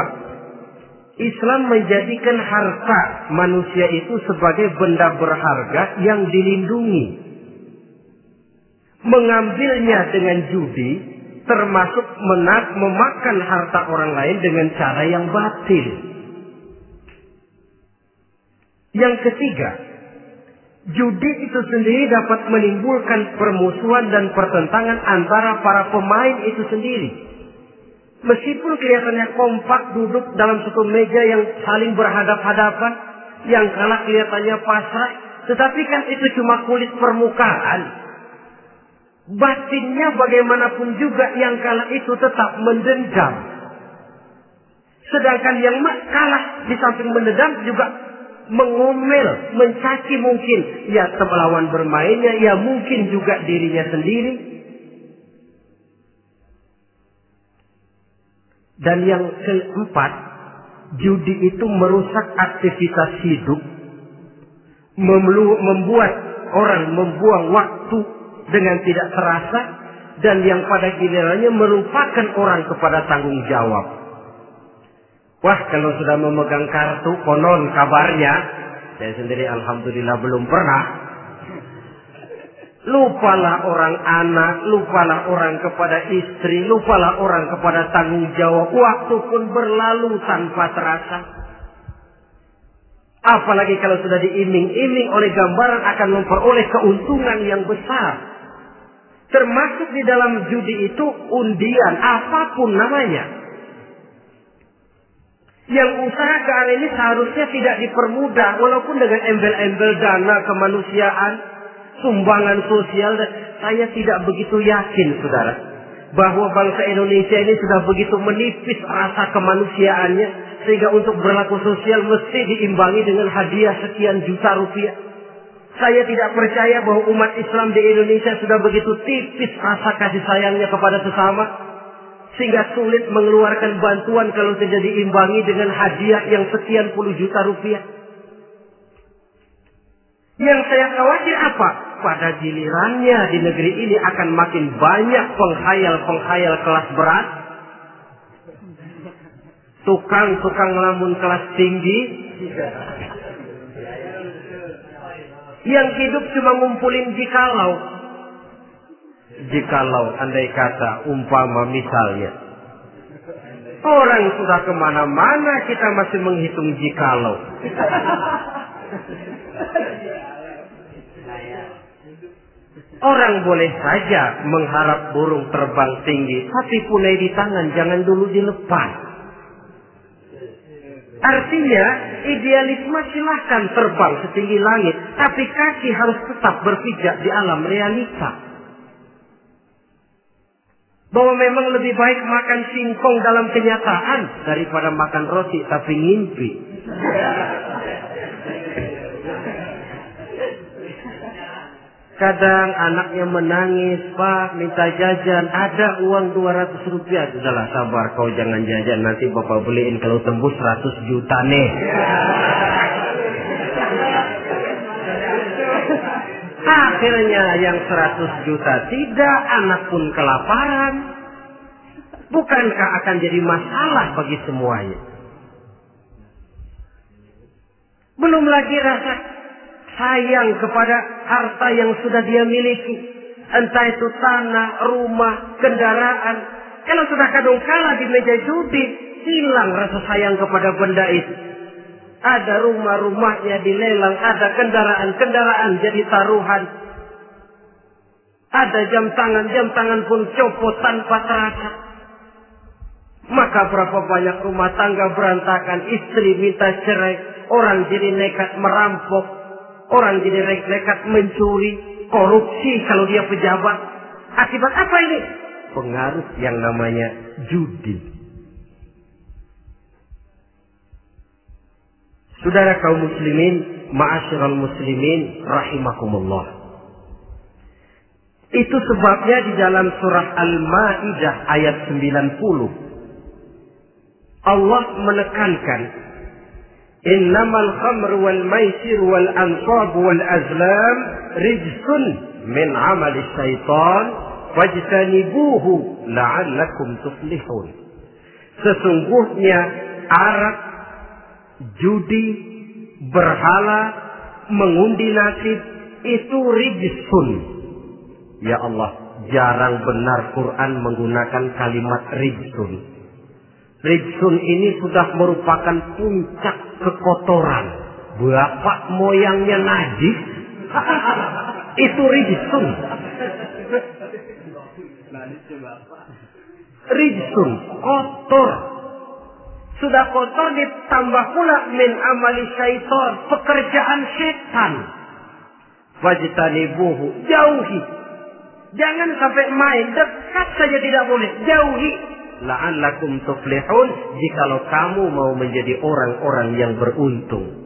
Islam menjadikan harta manusia itu sebagai benda berharga yang dilindungi. Mengambilnya dengan judi termasuk menak memakan harta orang lain dengan cara yang batil. Yang ketiga, judi itu sendiri dapat menimbulkan permusuhan dan pertentangan antara para pemain itu sendiri. Meskipun kelihatannya kompak duduk dalam satu meja yang saling berhadap-hadapan, yang kalah kelihatannya pasrah, tetapi kan itu cuma kulit permukaan. Batinnya bagaimanapun juga yang kalah itu tetap mendendam. Sedangkan yang kalah di samping mendendam juga mengomel, mencaci mungkin ya melawan bermainnya, ya mungkin juga dirinya sendiri. Dan yang keempat, judi itu merusak aktivitas hidup, membuat orang membuang waktu dengan tidak terasa, dan yang pada gilirannya merupakan orang kepada tanggung jawab. Wah, kalau sudah memegang kartu, konon kabarnya, saya sendiri alhamdulillah belum pernah, Lupalah orang anak, lupalah orang kepada istri, lupalah orang kepada tanggung jawab. Waktu pun berlalu tanpa terasa. Apalagi kalau sudah diiming-iming oleh gambaran akan memperoleh keuntungan yang besar. Termasuk di dalam judi itu undian, apa pun namanya. Yang usaha ke ini seharusnya tidak dipermudah, walaupun dengan embel-embel dana kemanusiaan, sumbangan sosial saya tidak begitu yakin saudara bahwa bangsa Indonesia ini sudah begitu menipis rasa kemanusiaannya sehingga untuk berlaku sosial mesti diimbangi dengan hadiah sekian juta rupiah. Saya tidak percaya bahwa umat Islam di Indonesia sudah begitu tipis rasa kasih sayangnya kepada sesama sehingga sulit mengeluarkan bantuan kalau tidak diimbangi dengan hadiah yang sekian puluh juta rupiah. Yang saya khawatir apa? Pada gilirannya di negeri ini akan makin banyak penghayal-penghayal kelas berat. Tukang-tukang lamun kelas tinggi. Yang hidup cuma ngumpulin jikalau. Jikalau andai kata umpama misalnya. Orang sudah ke mana-mana kita masih menghitung jikalau. Orang boleh saja mengharap burung terbang tinggi, tapi punai di tangan jangan dulu dilepas. Artinya, idealisme silahkan terbang setinggi langit, tapi kaki harus tetap berpijak di alam realita. Bahwa memang lebih baik makan singkong dalam kenyataan daripada makan roti tapi ngimpi. Kadang anaknya menangis, Pak, minta jajan. Ada uang 200 rupiah. Sudahlah sabar, kau jangan jajan. Nanti bapak beliin kalau tembus 100 juta nih. Akhirnya yang 100 juta tidak, anak pun kelaparan. Bukankah akan jadi masalah bagi semuanya? Belum lagi rasa sayang kepada harta yang sudah dia miliki. Entah itu tanah, rumah, kendaraan. Kalau sudah kadung kalah di meja judi, hilang rasa sayang kepada benda itu. Ada rumah-rumahnya dilelang, ada kendaraan-kendaraan jadi taruhan. Ada jam tangan, jam tangan pun copot tanpa terasa. Maka berapa banyak rumah tangga berantakan, istri minta cerai, orang jadi nekat merampok, Orang jadi nekat mencuri, korupsi kalau dia pejabat. Akibat apa ini? Pengaruh yang namanya judi. Saudara kaum muslimin, ma'asyiral muslimin rahimakumullah. Itu sebabnya di dalam surah Al-Maidah ayat 90 Allah menekankan Innamal khamr wal maisir wal ansab wal azlam rijsun min amal syaitan fajtanibuhu la'allakum tuflihun. Sesungguhnya arak, judi, berhala, mengundi nasib itu rijsun. Ya Allah, jarang benar Quran menggunakan kalimat rijsun. Rijsun ini sudah merupakan puncak kekotoran. Bapak moyangnya najis. itu rijsun. Rijsun, kotor. Sudah kotor ditambah pula min amali syaitan, pekerjaan setan. Wajtanibuhu, jauhi. Jangan sampai main, dekat saja tidak boleh, jauhi la'allakum tuflihun jikalau kamu mau menjadi orang-orang yang beruntung.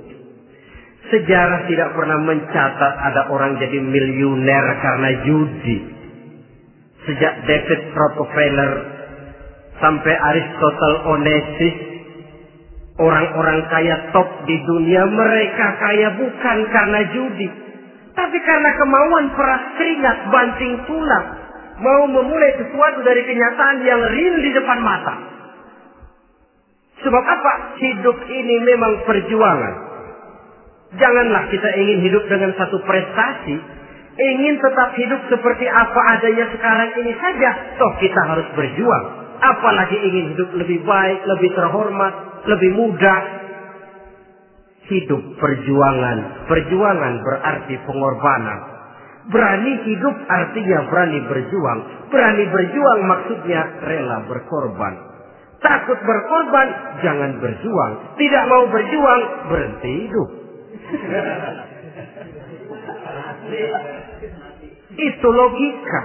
Sejarah tidak pernah mencatat ada orang jadi miliuner karena judi. Sejak David Rockefeller sampai Aristotle Onassis, orang-orang kaya top di dunia mereka kaya bukan karena judi, tapi karena kemauan peras keringat banting tulang mau memulai sesuatu dari kenyataan yang real di depan mata. Sebab apa? Hidup ini memang perjuangan. Janganlah kita ingin hidup dengan satu prestasi, ingin tetap hidup seperti apa adanya sekarang ini saja, toh kita harus berjuang. Apalagi ingin hidup lebih baik, lebih terhormat, lebih mudah. Hidup perjuangan, perjuangan berarti pengorbanan. Berani hidup artinya berani berjuang. Berani berjuang maksudnya rela berkorban. Takut berkorban, jangan berjuang. Tidak mau berjuang, berhenti hidup. Itu logika.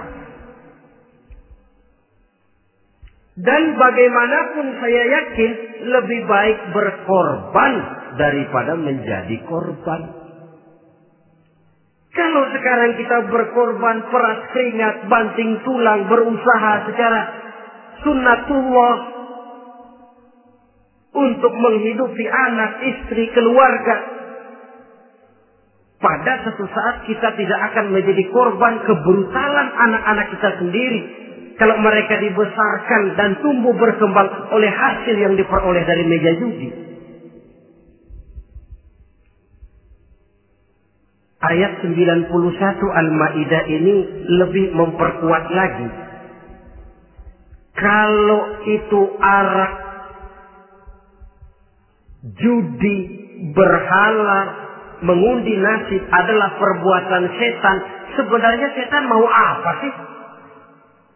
Dan bagaimanapun saya yakin lebih baik berkorban daripada menjadi korban. Kalau sekarang kita berkorban peras keringat, banting tulang, berusaha secara sunnatullah untuk menghidupi anak, istri, keluarga. Pada satu saat kita tidak akan menjadi korban kebrutalan anak-anak kita sendiri. Kalau mereka dibesarkan dan tumbuh berkembang oleh hasil yang diperoleh dari meja judi. Ayat 91 Al-Maidah ini lebih memperkuat lagi. Kalau itu arak, judi, berhala, mengundi nasib adalah perbuatan setan, sebenarnya setan mau apa sih?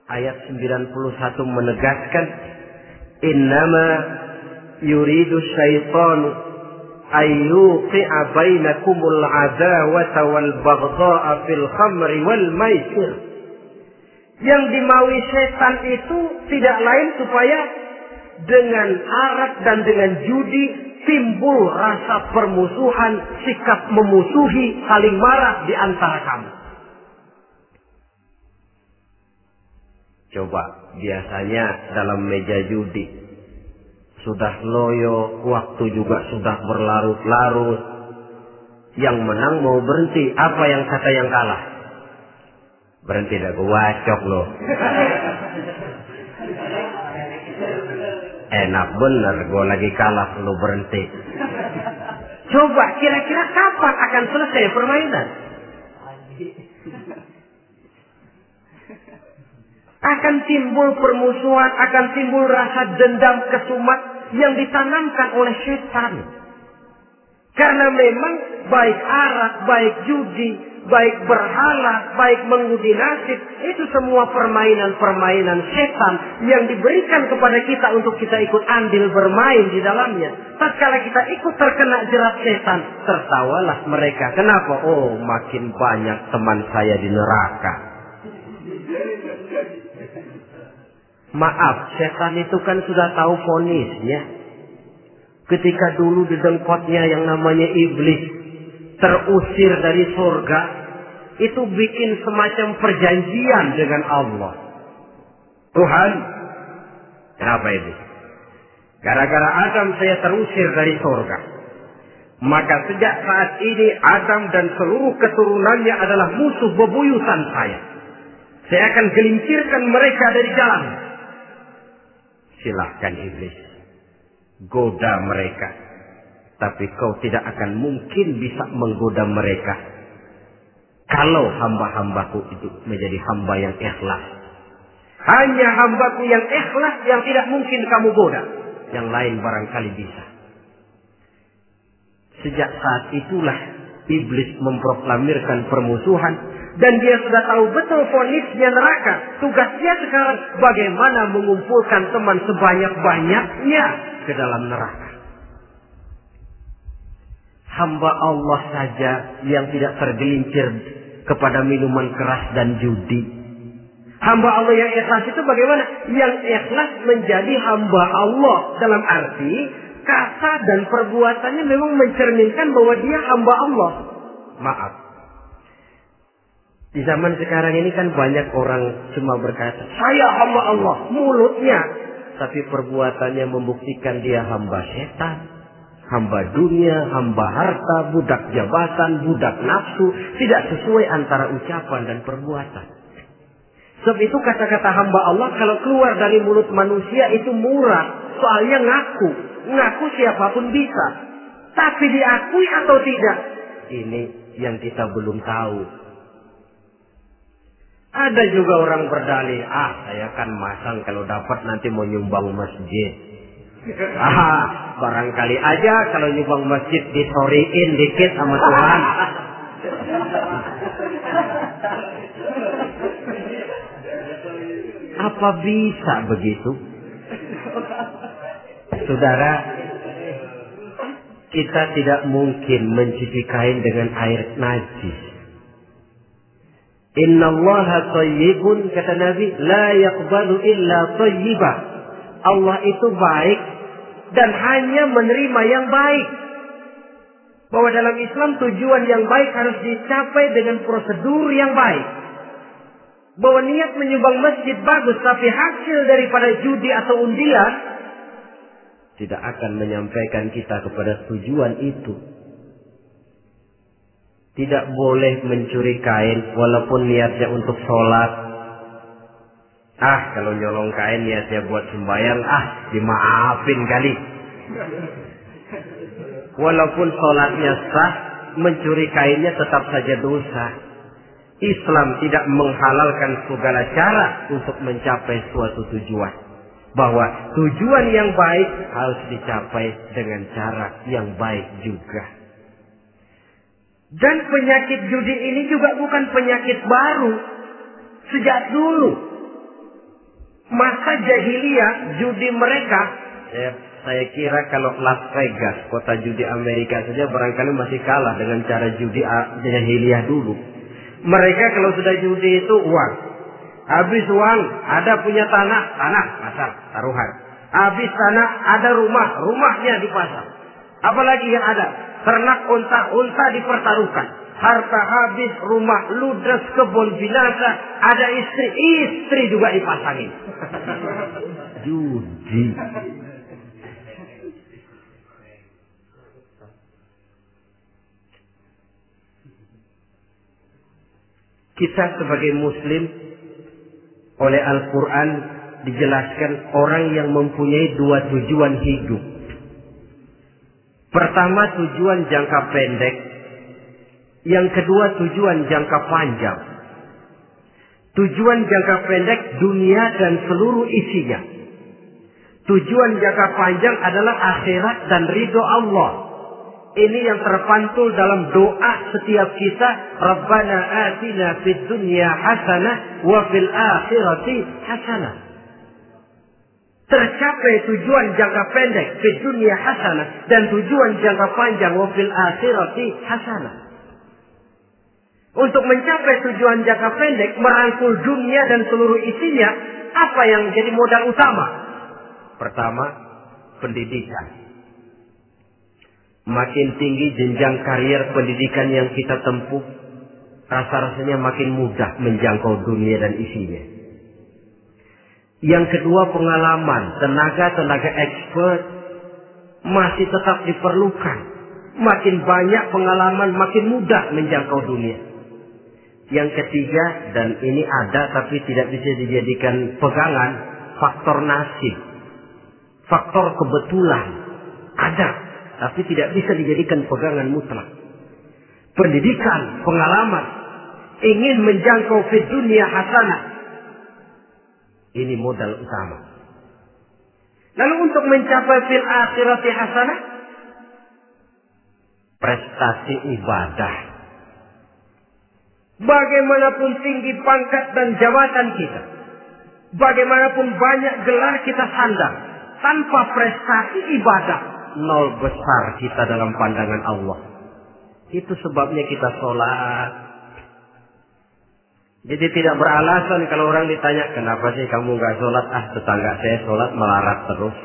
Ayat 91 menegaskan, Innama yuridu syaitanu ayyuqi'a bainakumul adawata wal baghdha'a fil khamri wal maisir. Yang dimaui setan itu tidak lain supaya dengan arak dan dengan judi timbul rasa permusuhan, sikap memusuhi, saling marah di antara kamu. Coba biasanya dalam meja judi sudah loyo, waktu juga sudah berlarut-larut. Yang menang mau berhenti, apa yang kata yang kalah? Berhenti dah, gue wacok loh. Enak bener, gue lagi kalah, lo berhenti. Coba kira-kira kapan akan selesai permainan? Akan timbul permusuhan, akan timbul rasa dendam kesumat yang ditanamkan oleh setan. Karena memang baik arak, baik judi, baik berhala, baik mengundi nasib, itu semua permainan-permainan setan yang diberikan kepada kita untuk kita ikut andil bermain di dalamnya. Tatkala kita ikut terkena jerat setan, tertawalah mereka. Kenapa? Oh, makin banyak teman saya di neraka. Maaf, setan itu kan sudah tahu fonisnya. Ketika dulu di dengkotnya yang namanya iblis terusir dari surga, itu bikin semacam perjanjian dengan Allah. Tuhan, kenapa ini? Gara-gara Adam saya terusir dari surga. Maka sejak saat ini Adam dan seluruh keturunannya adalah musuh bebuyutan saya. Saya akan gelincirkan mereka dari jalan. Silahkan iblis. Goda mereka. Tapi kau tidak akan mungkin bisa menggoda mereka. Kalau hamba-hambaku itu menjadi hamba yang ikhlas. Hanya hambaku yang ikhlas yang tidak mungkin kamu goda. Yang lain barangkali bisa. Sejak saat itulah iblis memproklamirkan permusuhan dan dia sudah tahu betul fonisnya neraka. Tugasnya sekarang bagaimana mengumpulkan teman sebanyak-banyaknya ke dalam neraka. Hamba Allah saja yang tidak tergelincir kepada minuman keras dan judi. Hamba Allah yang ikhlas itu bagaimana? Yang ikhlas menjadi hamba Allah dalam arti kata dan perbuatannya memang mencerminkan bahwa dia hamba Allah. Maaf. Di zaman sekarang ini kan banyak orang cuma berkata, saya hamba Allah, mulutnya. Tapi perbuatannya membuktikan dia hamba setan, hamba dunia, hamba harta, budak jabatan, budak nafsu, tidak sesuai antara ucapan dan perbuatan. Sebab itu kata-kata hamba Allah kalau keluar dari mulut manusia itu murah, soalnya ngaku, ngaku siapa pun bisa. Tapi diakui atau tidak? Ini yang kita belum tahu. Ada juga orang berdalih, ah saya kan masang kalau dapat nanti mau nyumbang masjid. Ah, barangkali aja kalau nyumbang masjid disoriin dikit sama Tuhan. Apa bisa begitu? Saudara, kita tidak mungkin mencuci kain dengan air najis. Inna Allah tayyibun kata Nabi la yaqbalu illa tayyibah. Allah itu baik dan hanya menerima yang baik. Bahwa dalam Islam tujuan yang baik harus dicapai dengan prosedur yang baik. Bahwa niat menyumbang masjid bagus tapi hasil daripada judi atau undian tidak akan menyampaikan kita kepada tujuan itu. Tidak boleh mencuri kain walaupun niatnya untuk sholat. Ah, kalau nyolong kain niatnya buat sembahyang, ah dimaafin kali. Walaupun sholatnya sah, mencuri kainnya tetap saja dosa. Islam tidak menghalalkan segala cara untuk mencapai suatu tujuan. Bahwa tujuan yang baik harus dicapai dengan cara yang baik juga. Dan penyakit judi ini juga bukan penyakit baru. Sejak dulu. Masa jahiliyah judi mereka. Saya, saya kira kalau Las Vegas, kota judi Amerika saja barangkali masih kalah dengan cara judi jahiliyah dulu. Mereka kalau sudah judi itu uang. Habis uang, ada punya tanah, tanah, pasar, taruhan. Habis tanah, ada rumah, rumahnya dipasang. Apalagi yang ada? Ternak unta-unta dipertaruhkan. Harta habis, rumah ludes, kebun binasa. Ada istri, istri juga dipasangin. Judi. Kita sebagai muslim oleh Al-Quran dijelaskan orang yang mempunyai dua tujuan hidup. Pertama tujuan jangka pendek. Yang kedua tujuan jangka panjang. Tujuan jangka pendek dunia dan seluruh isinya. Tujuan jangka panjang adalah akhirat dan ridho Allah. Ini yang terpantul dalam doa setiap kita. Rabbana atina fid dunya hasanah wa fil akhirati hasanah. Tercapai tujuan jangka pendek di dunia hasanah dan tujuan jangka panjang wa fil akhirati hasanah. Untuk mencapai tujuan jangka pendek merangkul dunia dan seluruh isinya, apa yang jadi modal utama? Pertama, pendidikan makin tinggi jenjang karier pendidikan yang kita tempuh, rasa-rasanya makin mudah menjangkau dunia dan isinya. Yang kedua pengalaman, tenaga-tenaga expert masih tetap diperlukan. Makin banyak pengalaman, makin mudah menjangkau dunia. Yang ketiga, dan ini ada tapi tidak bisa dijadikan pegangan, faktor nasib. Faktor kebetulan. Ada tapi tidak bisa dijadikan pegangan mutlak. Pendidikan, pengalaman, ingin menjangkau fi dunia hasanah. Ini modal utama. Lalu untuk mencapai fil akhirati hasanah, prestasi ibadah. Bagaimanapun tinggi pangkat dan jabatan kita, bagaimanapun banyak gelar kita sandang, tanpa prestasi ibadah, nol besar kita dalam pandangan Allah. Itu sebabnya kita sholat. Jadi tidak beralasan kalau orang ditanya, kenapa sih kamu nggak sholat? Ah, tetangga saya sholat melarat terus.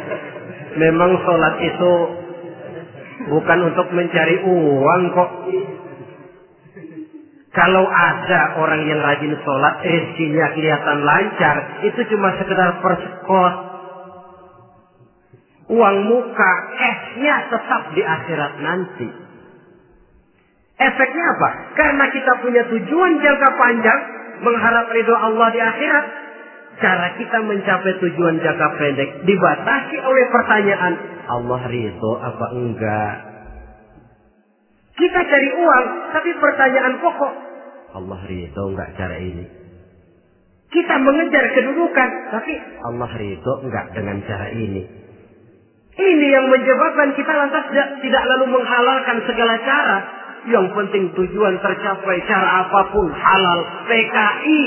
Memang sholat itu bukan untuk mencari uang kok. Kalau ada orang yang rajin sholat, rezekinya kelihatan lancar, itu cuma sekedar persekot uang muka, esnya tetap di akhirat nanti. Efeknya apa? Karena kita punya tujuan jangka panjang, mengharap ridho Allah di akhirat. Cara kita mencapai tujuan jangka pendek dibatasi oleh pertanyaan, Allah ridho apa enggak? Kita cari uang, tapi pertanyaan pokok, Allah ridho enggak cara ini? Kita mengejar kedudukan, tapi Allah ridho enggak dengan cara ini? Ini yang menyebabkan kita lantas tidak, tidak lalu menghalalkan segala cara. Yang penting tujuan tercapai cara apa pun halal PKI.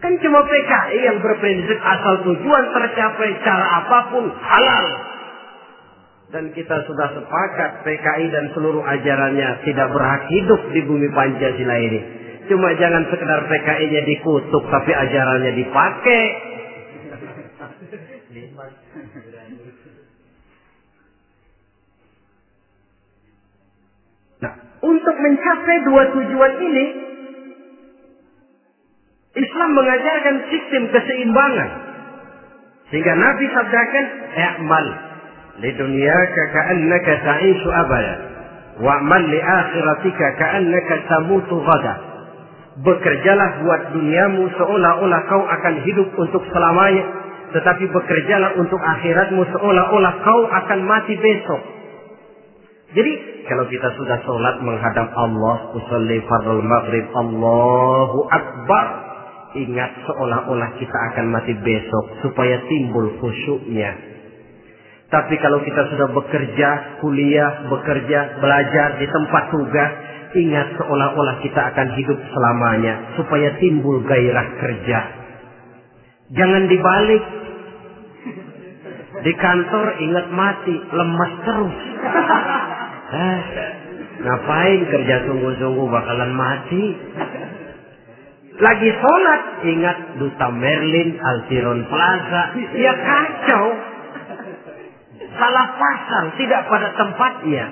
Kan cuma PKI yang berprinsip asal tujuan tercapai cara apa pun halal. Dan kita sudah sepakat PKI dan seluruh ajarannya tidak berhak hidup di bumi Pancasila ini. Cuma jangan sekedar PKI-nya dikutuk tapi ajarannya dipakai. Untuk mencapai dua tujuan ini, Islam mengajarkan sistem keseimbangan. Sehingga Nabi sabdakan, "I'mal li dunyaka ka'annaka ta'ishu abada, wa'mal li akhiratika ka'annaka tamutu ghada." Bekerjalah buat duniamu seolah-olah kau akan hidup untuk selamanya, tetapi bekerjalah untuk akhiratmu seolah-olah kau akan mati besok. Jadi kalau kita sudah sholat menghadap Allah, usolli fardul maghrib, Allahu Akbar. Ingat seolah-olah kita akan mati besok supaya timbul khusyuknya. Tapi kalau kita sudah bekerja, kuliah, bekerja, belajar di tempat tugas, ingat seolah-olah kita akan hidup selamanya supaya timbul gairah kerja. Jangan dibalik. Di kantor ingat mati, lemas terus. Eh, ngapain kerja sungguh-sungguh bakalan mati? Lagi sholat, ingat Duta Merlin, Altiron Plaza. Ya kacau. Salah pasang, tidak pada tempatnya.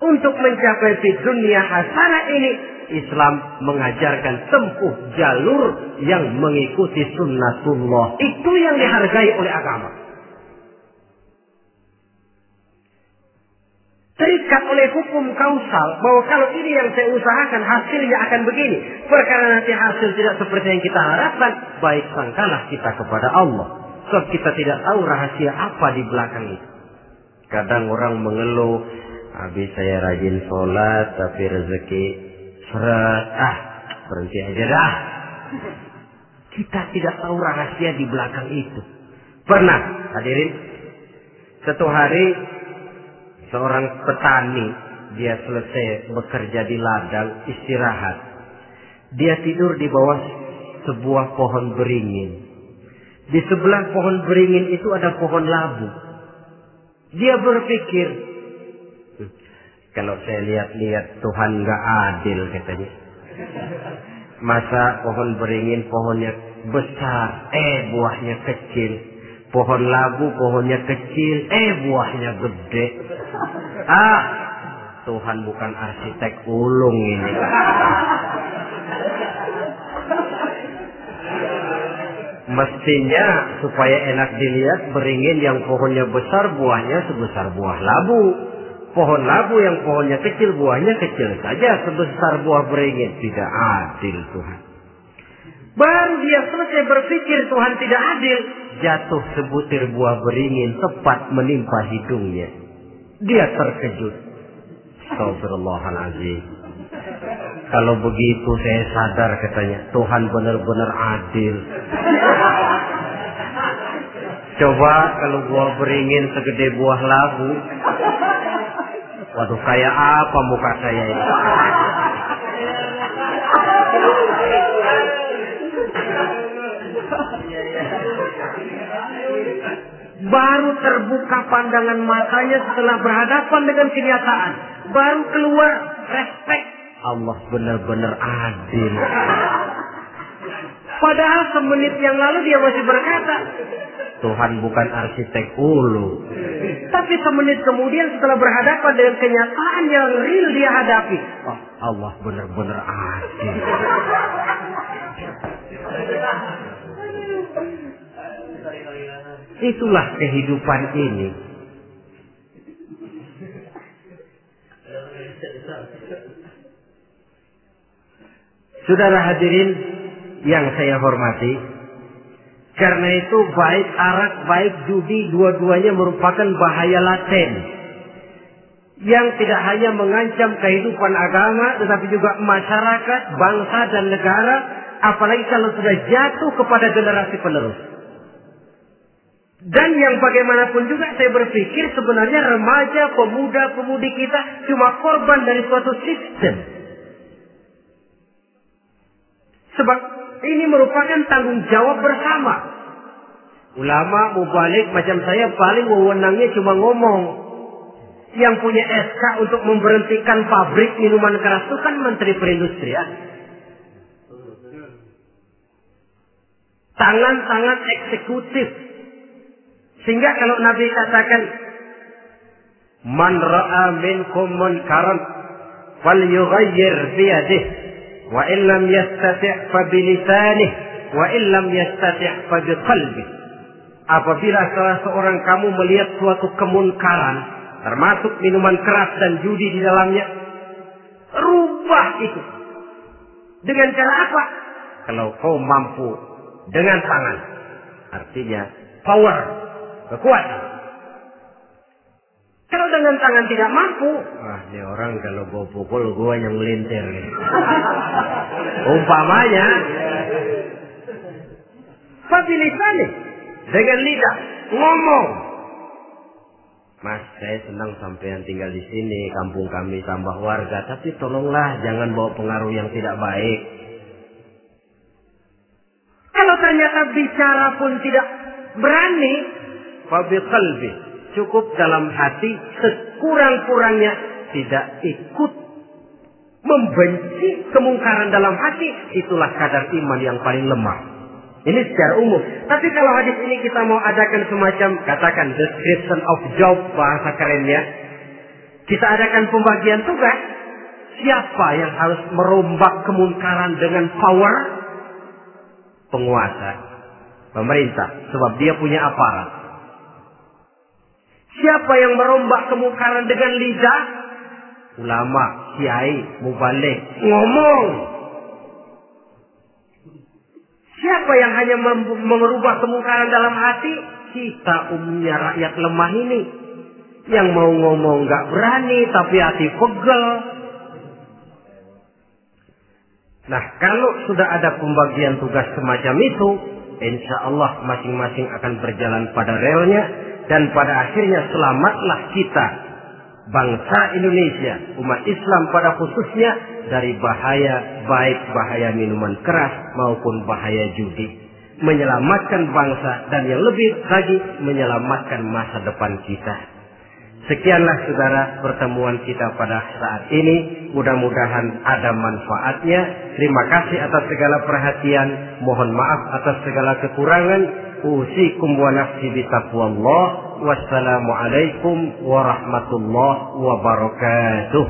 Untuk mencapai di dunia hasanah ini, Islam mengajarkan tempuh jalur yang mengikuti sunnatullah. Itu yang dihargai oleh agama. Terikat oleh hukum kausal bahwa kalau ini yang saya usahakan hasilnya akan begini. Perkara nanti hasil tidak seperti yang kita harapkan, baik sangkalah kita kepada Allah. Sebab kita tidak tahu rahasia apa di belakang itu. Kadang orang mengeluh, habis saya rajin sholat tapi rezeki seret, ah berhenti aja dah. Kita tidak tahu rahasia di belakang itu. Pernah hadirin satu hari seorang petani dia selesai bekerja di ladang istirahat. Dia tidur di bawah sebuah pohon beringin. Di sebelah pohon beringin itu ada pohon labu. Dia berpikir, hmm, kalau saya lihat-lihat Tuhan nggak adil katanya. Masa pohon beringin pohonnya besar, eh buahnya kecil. Pohon labu pohonnya kecil, eh buahnya gede. Ah, Tuhan bukan arsitek ulung ini. Mestinya supaya enak dilihat beringin yang pohonnya besar buahnya sebesar buah labu. Pohon labu yang pohonnya kecil buahnya kecil saja sebesar buah beringin. Tidak adil Tuhan. Baru dia selesai berpikir Tuhan tidak adil. Jatuh sebutir buah beringin tepat menimpa hidungnya. Dia terkejut. Astagfirullahaladzim. Kalau begitu saya sadar katanya Tuhan benar-benar adil. Coba kalau buah beringin segede buah labu. Waduh kayak apa muka saya ini? Baru terbuka pandangan matanya setelah berhadapan dengan kenyataan. Baru keluar respect. Allah benar-benar adil. Padahal semenit yang lalu dia masih berkata, Tuhan bukan arsitek ulu. Tapi semenit kemudian setelah berhadapan dengan kenyataan yang real dia hadapi. Oh, Allah benar-benar adil. Itulah kehidupan ini. Saudara hadirin yang saya hormati, karena itu baik arak, baik judi, dua-duanya merupakan bahaya laten. Yang tidak hanya mengancam kehidupan agama, tetapi juga masyarakat, bangsa, dan negara, apalagi kalau sudah jatuh kepada generasi penerus. Dan yang bagaimanapun juga saya berpikir sebenarnya remaja, pemuda, pemudi kita cuma korban dari suatu sistem. Sebab ini merupakan tanggung jawab bersama. Ulama mubalik macam saya paling wewenangnya cuma ngomong. Yang punya SK untuk memberhentikan pabrik minuman keras itu kan Menteri Perindustrian. Tangan-tangan eksekutif. Sehingga kalau Nabi katakan Man ra'a minkum munkaran falyughayyir biyadihi wa illam yastati' fa bilisanih wa illam yastati' fa biqalbi apabila salah seorang kamu melihat suatu kemunkaran termasuk minuman keras dan judi di dalamnya rubah itu. Dengan cara apa? Kalau kau mampu dengan tangan artinya power kekuatan kalau dengan tangan tidak mampu, wah ini orang kalau gue pukul gue yang melintir. Umpamanya, nih dengan lidah ngomong. Mas, saya senang sampai yang tinggal di sini, kampung kami tambah warga, tapi tolonglah jangan bawa pengaruh yang tidak baik. Kalau ternyata bicara pun tidak berani, fabi qalbi. Cukup dalam hati sekurang-kurangnya tidak ikut membenci kemungkaran dalam hati. Itulah kadar iman yang paling lemah. Ini secara umum. Tapi kalau hadis ini kita mau adakan semacam katakan description of job bahasa kerennya. Kita adakan pembagian tugas. Siapa yang harus merombak kemungkaran dengan power? Penguasa. Pemerintah. Sebab dia punya aparat Siapa yang merombak kemungkaran dengan lidah? Ulama, kiai, mubalik, ngomong. Siapa yang hanya merubah kemungkaran dalam hati? Kita umumnya rakyat lemah ini. Yang mau ngomong gak berani tapi hati pegel. Nah kalau sudah ada pembagian tugas semacam itu. insya Allah masing-masing akan berjalan pada relnya dan pada akhirnya selamatlah kita bangsa Indonesia, umat Islam pada khususnya dari bahaya baik bahaya minuman keras maupun bahaya judi. Menyelamatkan bangsa dan yang lebih lagi menyelamatkan masa depan kita. Sekianlah saudara pertemuan kita pada saat ini. Mudah-mudahan ada manfaatnya. Terima kasih atas segala perhatian. Mohon maaf atas segala kekurangan. Usikum wa nafsi bitaqwallah. Wassalamualaikum warahmatullahi wabarakatuh.